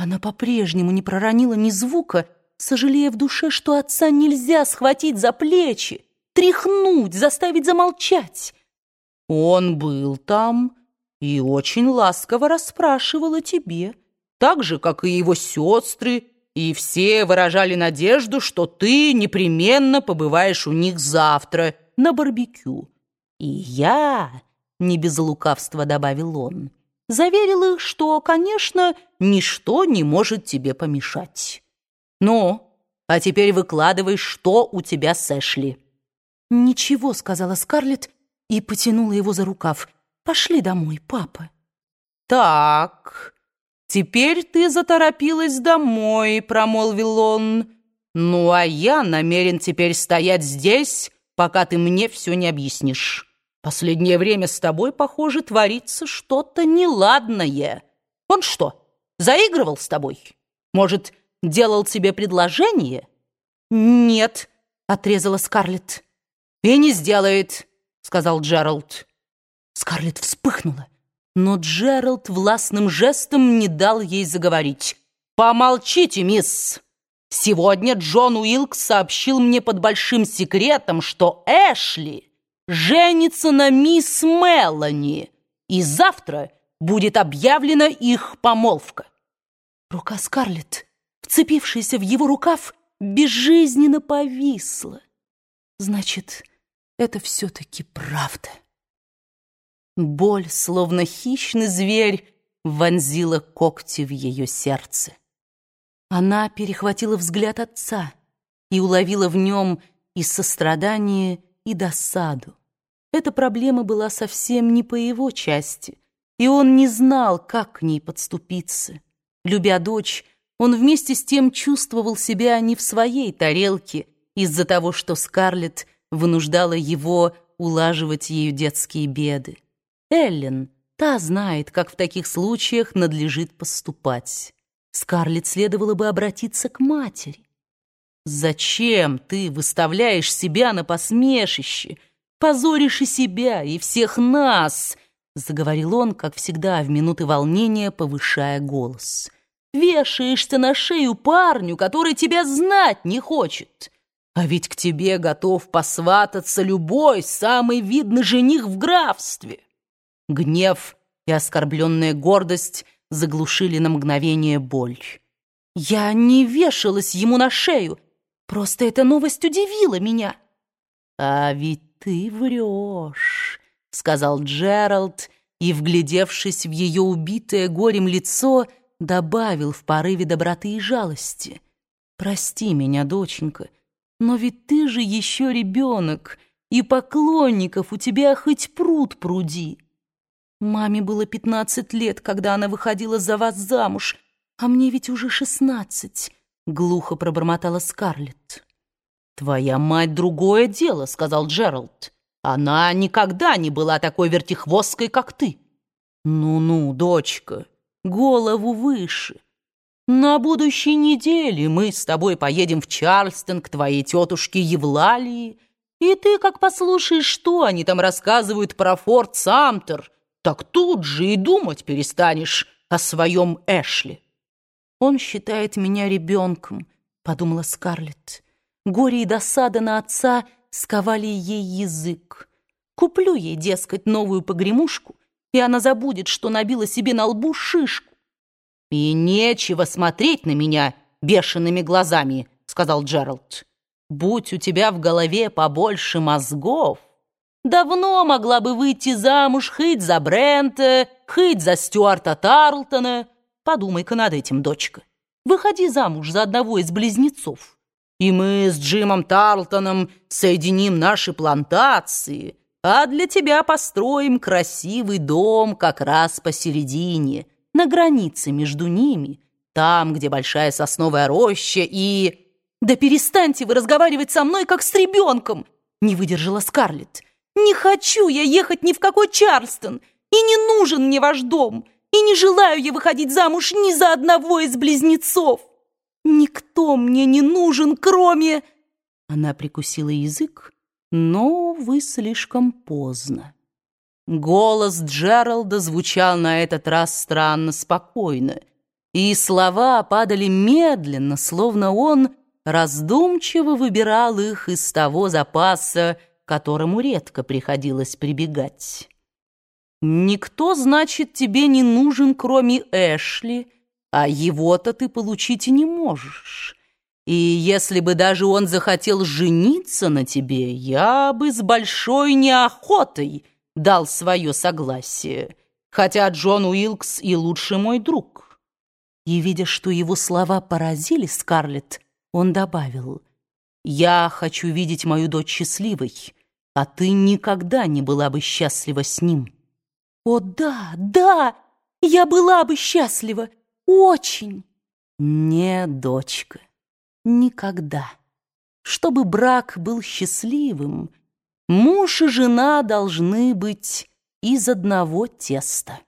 Она по-прежнему не проронила ни звука, сожалея в душе, что отца нельзя схватить за плечи, тряхнуть, заставить замолчать. Он был там и очень ласково расспрашивал о тебе, так же, как и его сестры, и все выражали надежду, что ты непременно побываешь у них завтра на барбекю. И я, не без лукавства добавил он, заверил их, что, конечно, ничто не может тебе помешать. Ну, а теперь выкладывай, что у тебя с Эшли. «Ничего», — сказала Скарлетт и потянула его за рукав. «Пошли домой, папа». «Так, теперь ты заторопилась домой», — промолвил он. «Ну, а я намерен теперь стоять здесь, пока ты мне все не объяснишь. Последнее время с тобой, похоже, творится что-то неладное. Он что, заигрывал с тобой? Может, делал тебе предложение?» «Нет», — отрезала Скарлетт. «И не сделает», — сказал Джеральд. Скарлетт вспыхнула, но Джеральд властным жестом не дал ей заговорить. «Помолчите, мисс! Сегодня Джон Уилкс сообщил мне под большим секретом, что Эшли женится на мисс Мелани, и завтра будет объявлена их помолвка». Рука Скарлетт, вцепившаяся в его рукав, безжизненно повисла. Значит, это все-таки правда. Боль, словно хищный зверь, вонзила когти в ее сердце. Она перехватила взгляд отца и уловила в нем и сострадание, и досаду. Эта проблема была совсем не по его части, и он не знал, как к ней подступиться. Любя дочь, он вместе с тем чувствовал себя не в своей тарелке из-за того, что Скарлетт вынуждала его улаживать ею детские беды. Эллен, та знает, как в таких случаях надлежит поступать. Скарлетт следовало бы обратиться к матери. «Зачем ты выставляешь себя на посмешище? Позоришь и себя, и всех нас!» Заговорил он, как всегда, в минуты волнения, повышая голос. «Вешаешься на шею парню, который тебя знать не хочет!» А ведь к тебе готов посвататься любой самый видный жених в графстве. Гнев и оскорбленная гордость заглушили на мгновение боль. Я не вешалась ему на шею, просто эта новость удивила меня. А ведь ты врешь, сказал Джеральд, и, вглядевшись в ее убитое горем лицо, добавил в порыве доброты и жалости. «Прости меня, доченька, — но ведь ты же еще ребенок, и поклонников у тебя хоть пруд пруди. Маме было пятнадцать лет, когда она выходила за вас замуж, а мне ведь уже шестнадцать, — глухо пробормотала Скарлетт. «Твоя мать другое дело», — сказал Джеральд. «Она никогда не была такой вертихвосткой, как ты». «Ну-ну, дочка, голову выше». На будущей неделе мы с тобой поедем в Чарльстон к твоей тетушке Евлалии, и ты, как послушаешь, что они там рассказывают про Форт Самтер, так тут же и думать перестанешь о своем Эшли. Он считает меня ребенком, подумала Скарлетт. Горе и досада на отца сковали ей язык. Куплю ей, дескать, новую погремушку, и она забудет, что набила себе на лбу шишку. «И нечего смотреть на меня бешеными глазами», — сказал Джеральд. «Будь у тебя в голове побольше мозгов, давно могла бы выйти замуж хоть за Брента, хоть за Стюарта Тарлтона. Подумай-ка над этим, дочка. Выходи замуж за одного из близнецов, и мы с Джимом Тарлтоном соединим наши плантации, а для тебя построим красивый дом как раз посередине» на границе между ними, там, где большая сосновая роща и... «Да перестаньте вы разговаривать со мной, как с ребенком!» Не выдержала Скарлетт. «Не хочу я ехать ни в какой Чарльстон, и не нужен мне ваш дом, и не желаю я выходить замуж ни за одного из близнецов. Никто мне не нужен, кроме...» Она прикусила язык, но, вы слишком поздно. Голос Джералда звучал на этот раз странно спокойно. и слова падали медленно, словно он раздумчиво выбирал их из того запаса, которому редко приходилось прибегать. «Никто, значит, тебе не нужен, кроме Эшли, а его-то ты получить не можешь. И если бы даже он захотел жениться на тебе, я бы с большой неохотой дал свое согласие, хотя Джон Уилкс и лучший мой друг». И, видя, что его слова поразили Скарлетт, он добавил, «Я хочу видеть мою дочь счастливой, а ты никогда не была бы счастлива с ним». «О, да, да, я была бы счастлива, очень!» «Не, дочка, никогда. Чтобы брак был счастливым, муж и жена должны быть из одного теста».